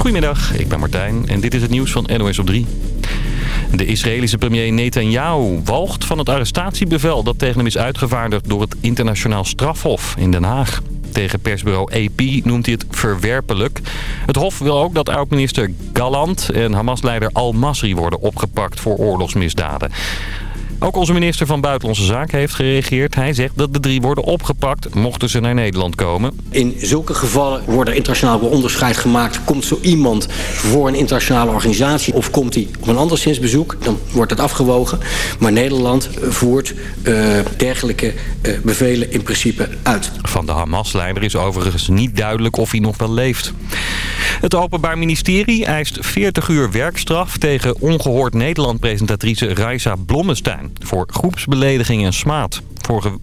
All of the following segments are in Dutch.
Goedemiddag, ik ben Martijn en dit is het nieuws van NOS op 3. De Israëlische premier Netanyahu walgt van het arrestatiebevel dat tegen hem is uitgevaardigd door het internationaal strafhof in Den Haag. Tegen persbureau AP noemt hij het verwerpelijk. Het Hof wil ook dat oud-minister Gallant en Hamas-leider Al-Masri worden opgepakt voor oorlogsmisdaden. Ook onze minister van Buitenlandse Zaken heeft gereageerd. Hij zegt dat de drie worden opgepakt mochten ze naar Nederland komen. In zulke gevallen wordt er internationaal onderscheid gemaakt. Komt zo iemand voor een internationale organisatie of komt hij op een anderszins bezoek? Dan wordt het afgewogen. Maar Nederland voert uh, dergelijke uh, bevelen in principe uit. Van de Hamas-leider is overigens niet duidelijk of hij nog wel leeft. Het Openbaar Ministerie eist 40 uur werkstraf tegen Ongehoord Nederland-presentatrice Raisa Blommestein voor groepsbelediging en smaad.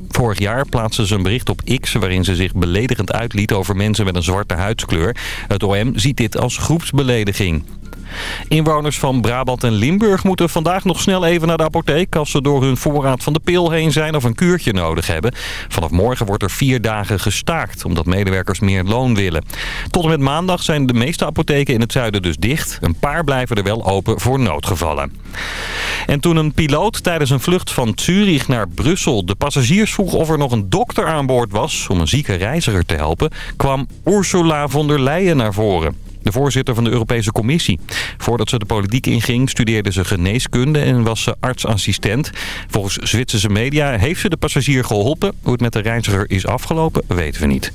Vorig jaar plaatste ze een bericht op X waarin ze zich beledigend uitliet over mensen met een zwarte huidskleur. Het OM ziet dit als groepsbelediging. Inwoners van Brabant en Limburg moeten vandaag nog snel even naar de apotheek... als ze door hun voorraad van de pil heen zijn of een kuurtje nodig hebben. Vanaf morgen wordt er vier dagen gestaakt, omdat medewerkers meer loon willen. Tot en met maandag zijn de meeste apotheken in het zuiden dus dicht. Een paar blijven er wel open voor noodgevallen. En toen een piloot tijdens een vlucht van Zurich naar Brussel de passagiers vroeg of er nog een dokter aan boord was... om een zieke reiziger te helpen, kwam Ursula von der Leyen naar voren de voorzitter van de Europese Commissie. Voordat ze de politiek inging studeerde ze geneeskunde en was ze artsassistent. Volgens Zwitserse media heeft ze de passagier geholpen. Hoe het met de reiziger is afgelopen weten we niet.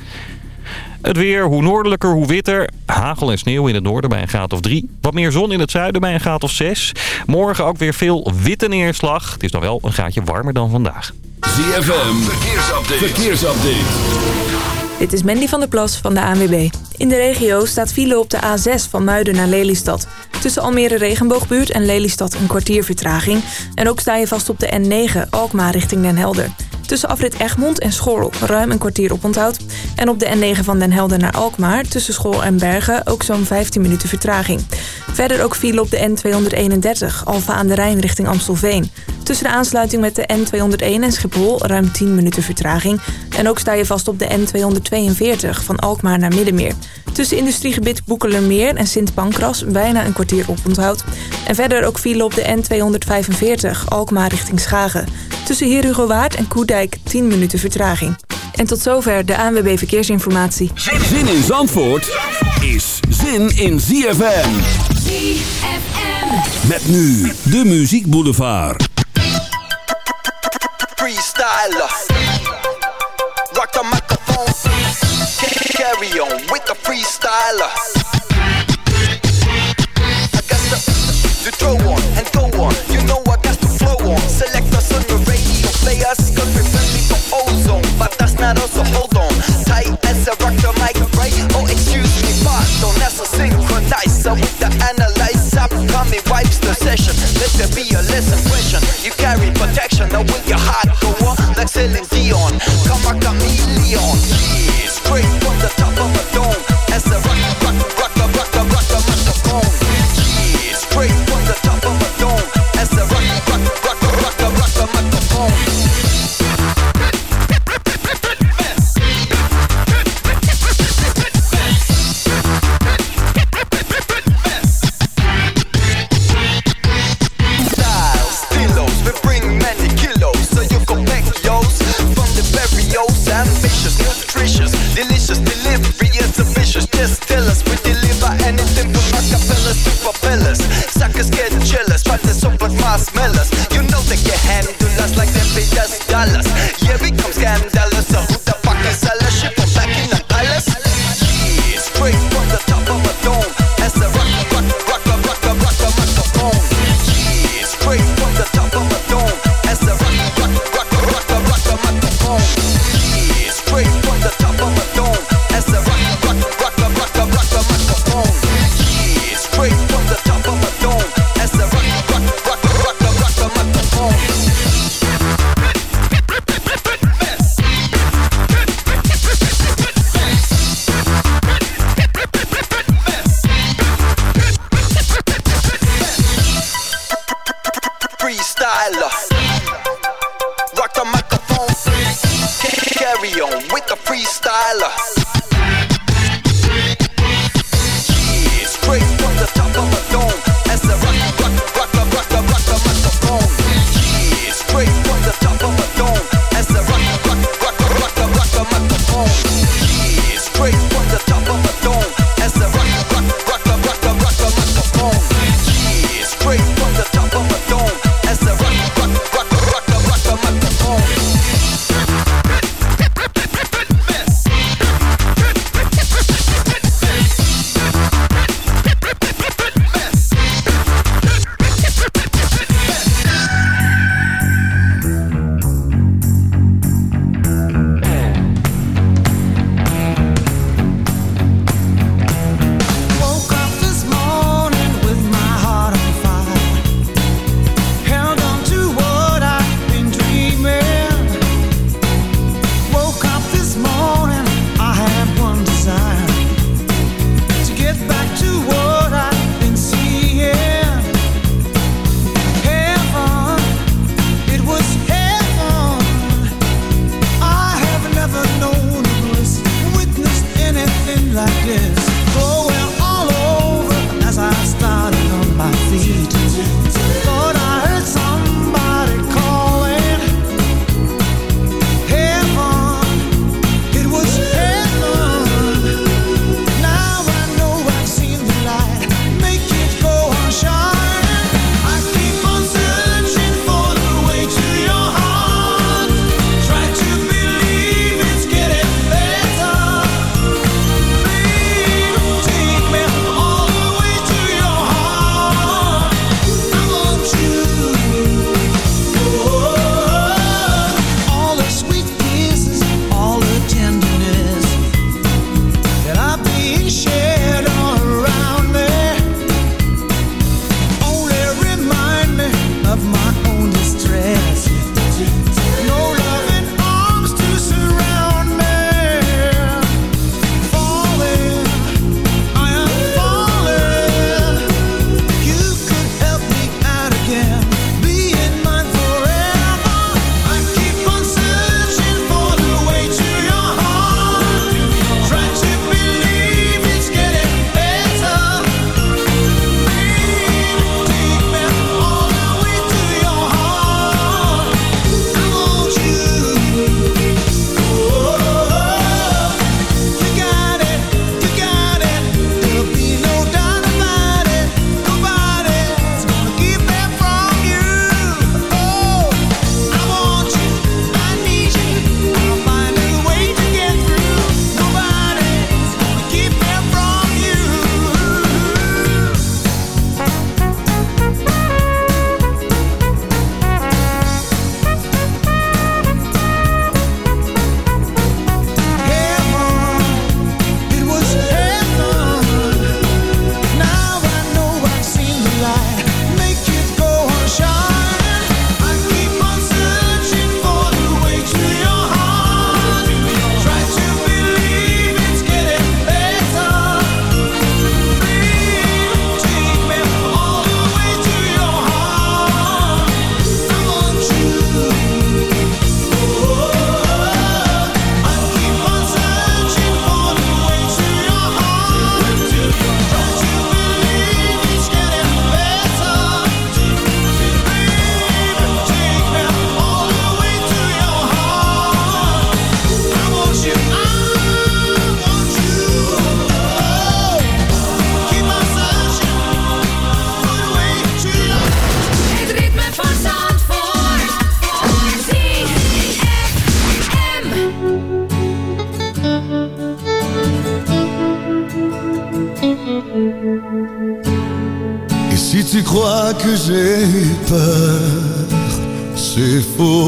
Het weer, hoe noordelijker, hoe witter. Hagel en sneeuw in het noorden bij een graad of 3. Wat meer zon in het zuiden bij een graad of 6. Morgen ook weer veel witte neerslag. Het is dan wel een graadje warmer dan vandaag. ZFM, verkeersupdate. verkeersupdate. Dit is Mandy van der Plas van de ANWB. In de regio staat file op de A6 van Muiden naar Lelystad. Tussen Almere Regenboogbuurt en Lelystad een kwartier vertraging. En ook sta je vast op de N9 Alkmaar richting Den Helder. Tussen afrit Egmond en Schorl ruim een kwartier op onthoud. En op de N9 van Den Helder naar Alkmaar tussen Schorl en Bergen ook zo'n 15 minuten vertraging. Verder ook file op de N231 Alfa aan de Rijn richting Amstelveen. Tussen de aansluiting met de N201 en Schiphol ruim 10 minuten vertraging. En ook sta je vast op de N242 van Alkmaar naar Middenmeer. Tussen industriegebied Boekelermeer en Sint Pancras bijna een kwartier op onthoud. En verder ook file op de N245 Alkmaar richting Schagen. Tussen Herugowaard en Koedijk 10 minuten vertraging. En tot zover de ANWB Verkeersinformatie. Zin in Zandvoort is zin in ZFM. ZFM. Met nu de Muziek Boulevard. Freestyler. Carry on with the freestyler. I got the, to throw on and go on. You know I got to flow on. Select us on the radio. Play us cause we're friendly to ozone. But that's not us, so hold on. Tight as I rock the mic, right? Oh, excuse me, pardon. That's a synchronizer with the analyzer. Coming wipes the session. Let there be a less impression. You carry protection. Now with your heart go on. Like Celine Dion. Come a chameleon.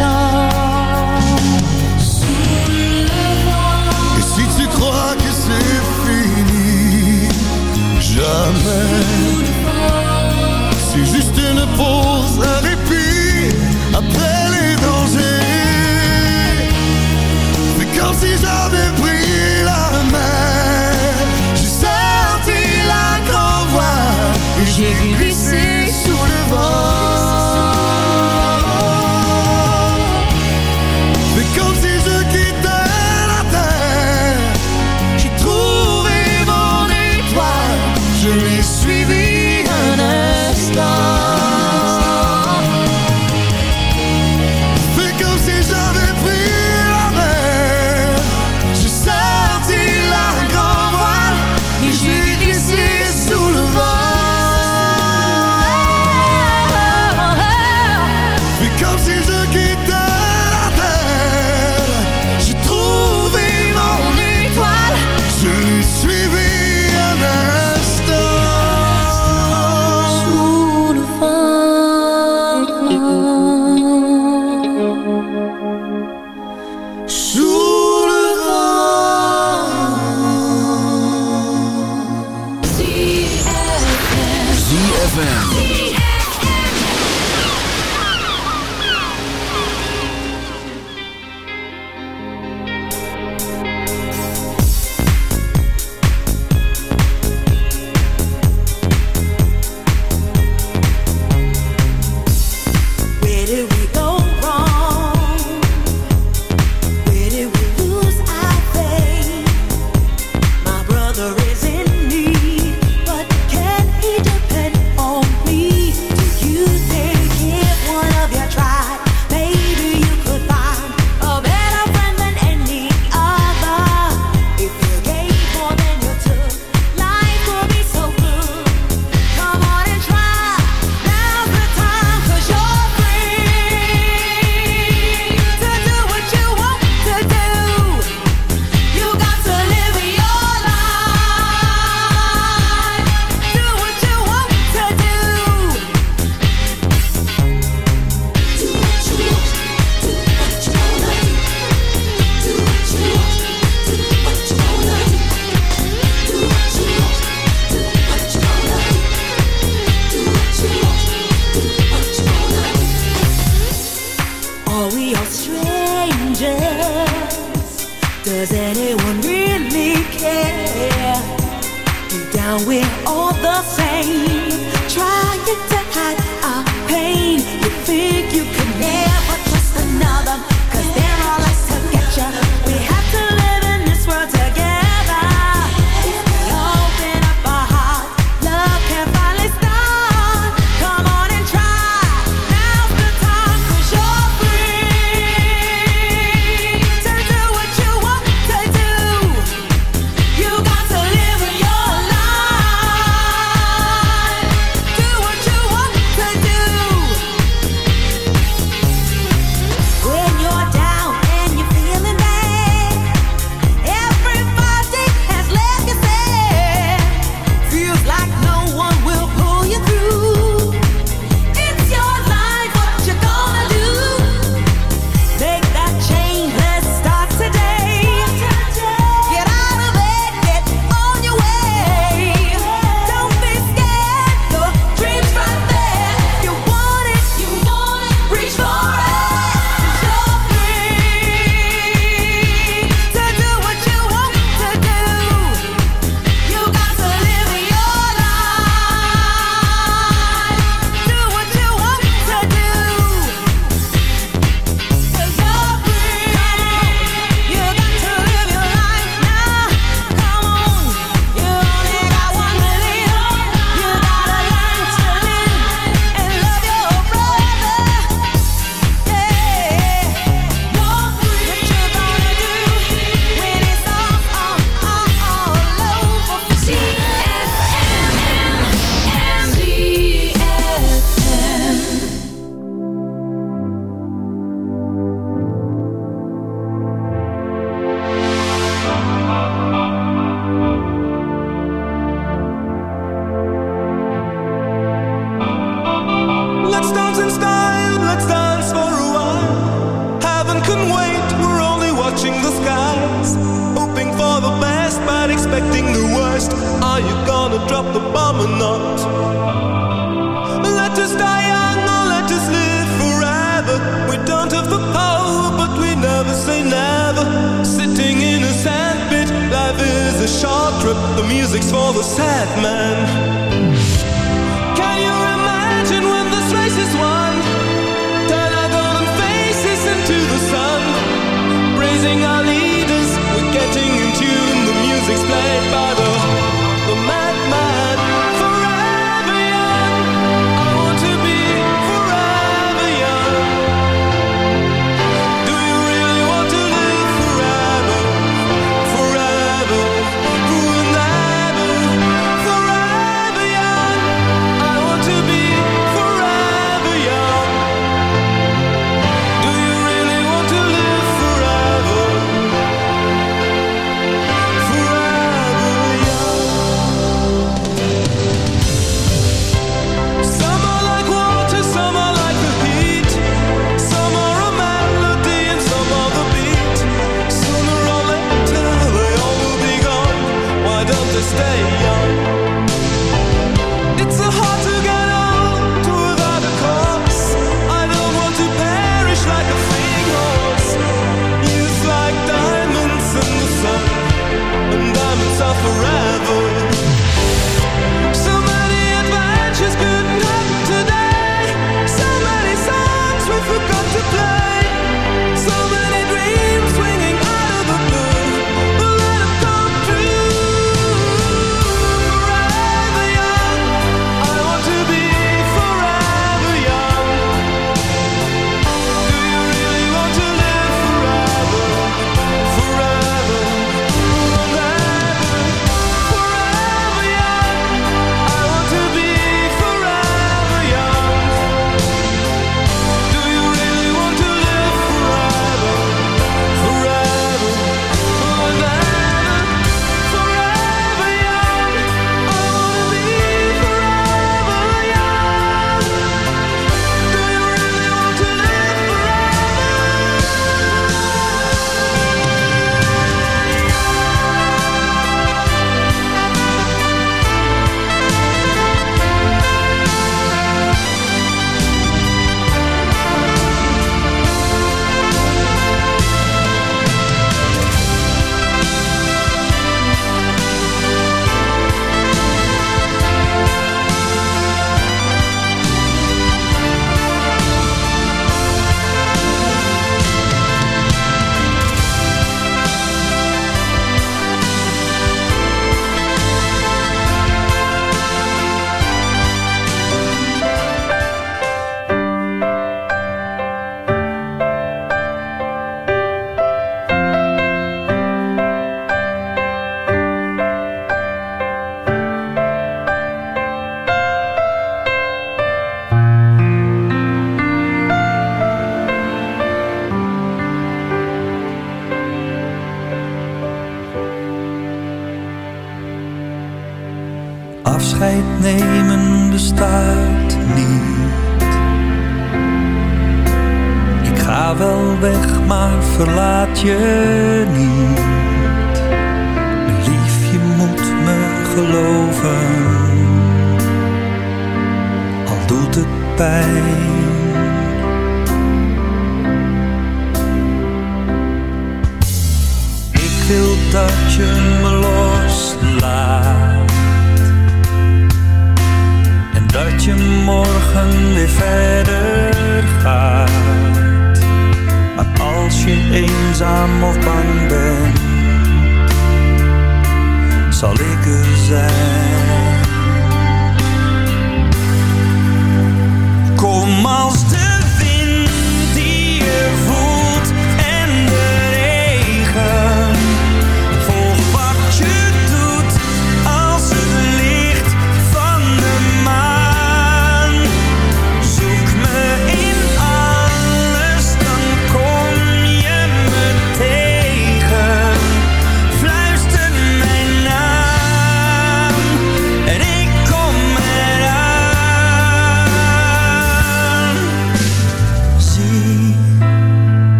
temps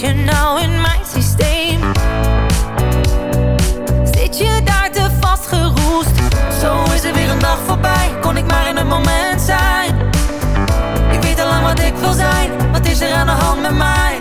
je nou in mijn systeem? Zit je daar te vastgeroest? Zo is er weer een dag voorbij, kon ik maar in een moment zijn. Ik weet al lang wat ik wil zijn, wat is er aan de hand met mij?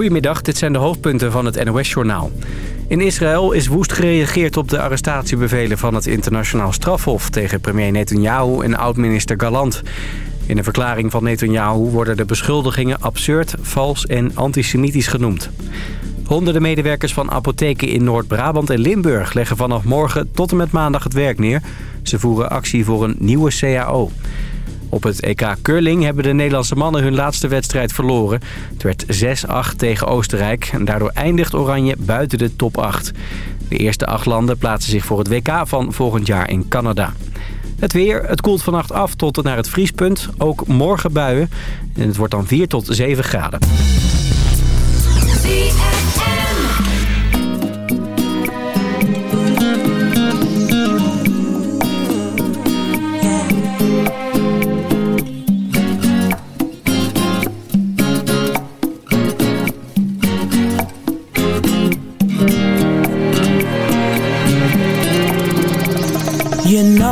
Goedemiddag, dit zijn de hoofdpunten van het NOS-journaal. In Israël is woest gereageerd op de arrestatiebevelen van het internationaal strafhof... tegen premier Netanyahu en oud-minister Galant. In een verklaring van Netanyahu worden de beschuldigingen absurd, vals en antisemitisch genoemd. Honderden medewerkers van apotheken in Noord-Brabant en Limburg leggen vanaf morgen tot en met maandag het werk neer. Ze voeren actie voor een nieuwe CAO. Op het EK Curling hebben de Nederlandse mannen hun laatste wedstrijd verloren. Het werd 6-8 tegen Oostenrijk en daardoor eindigt Oranje buiten de top 8. De eerste acht landen plaatsen zich voor het WK van volgend jaar in Canada. Het weer, het koelt vannacht af tot naar het vriespunt. Ook morgen buien. En het wordt dan 4 tot 7 graden.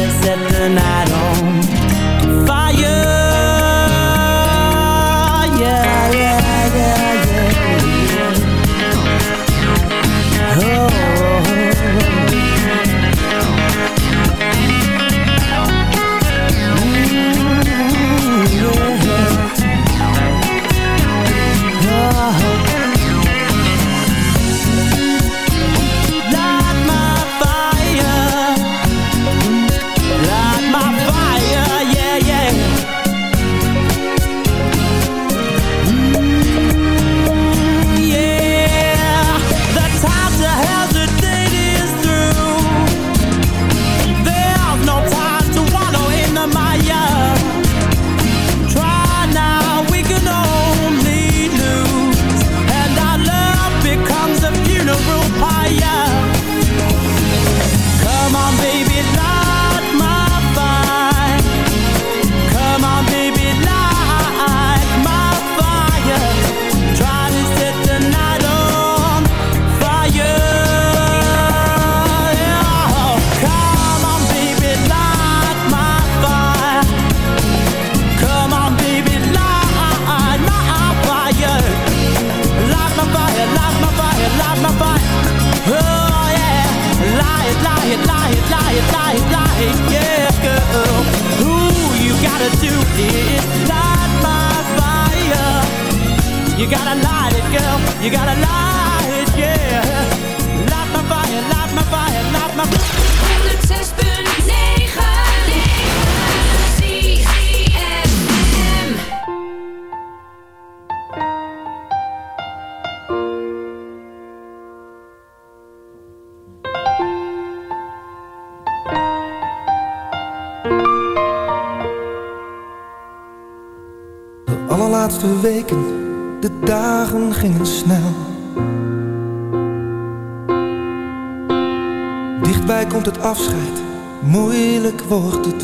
To set the night on fire.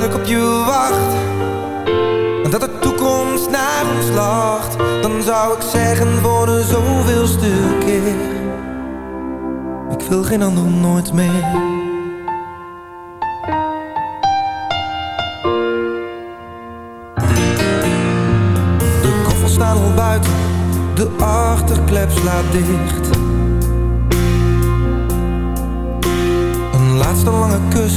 dat ik op je wacht. En dat de toekomst naar ons lacht. Dan zou ik zeggen voor de zoveelste keer. Ik wil geen ander nooit meer. De koffers staan al buiten, de achterklep slaat dicht. Een laatste lange kus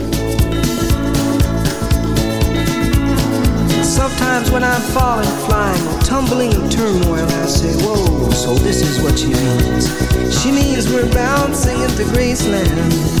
Sometimes when I'm falling, flying, tumbling in turmoil, I say, Whoa, so this is what she means. She means we're bouncing into Graceland.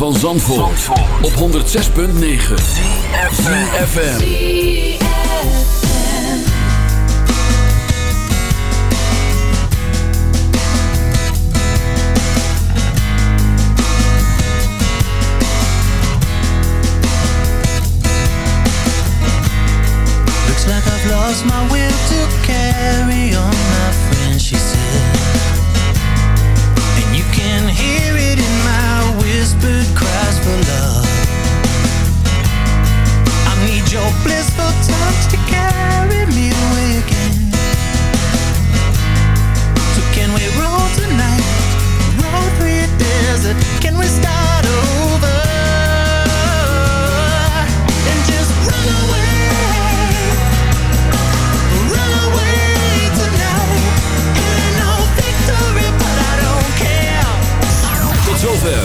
Van Zandvoort, op 106.9 CFFM Looks like I've lost my will to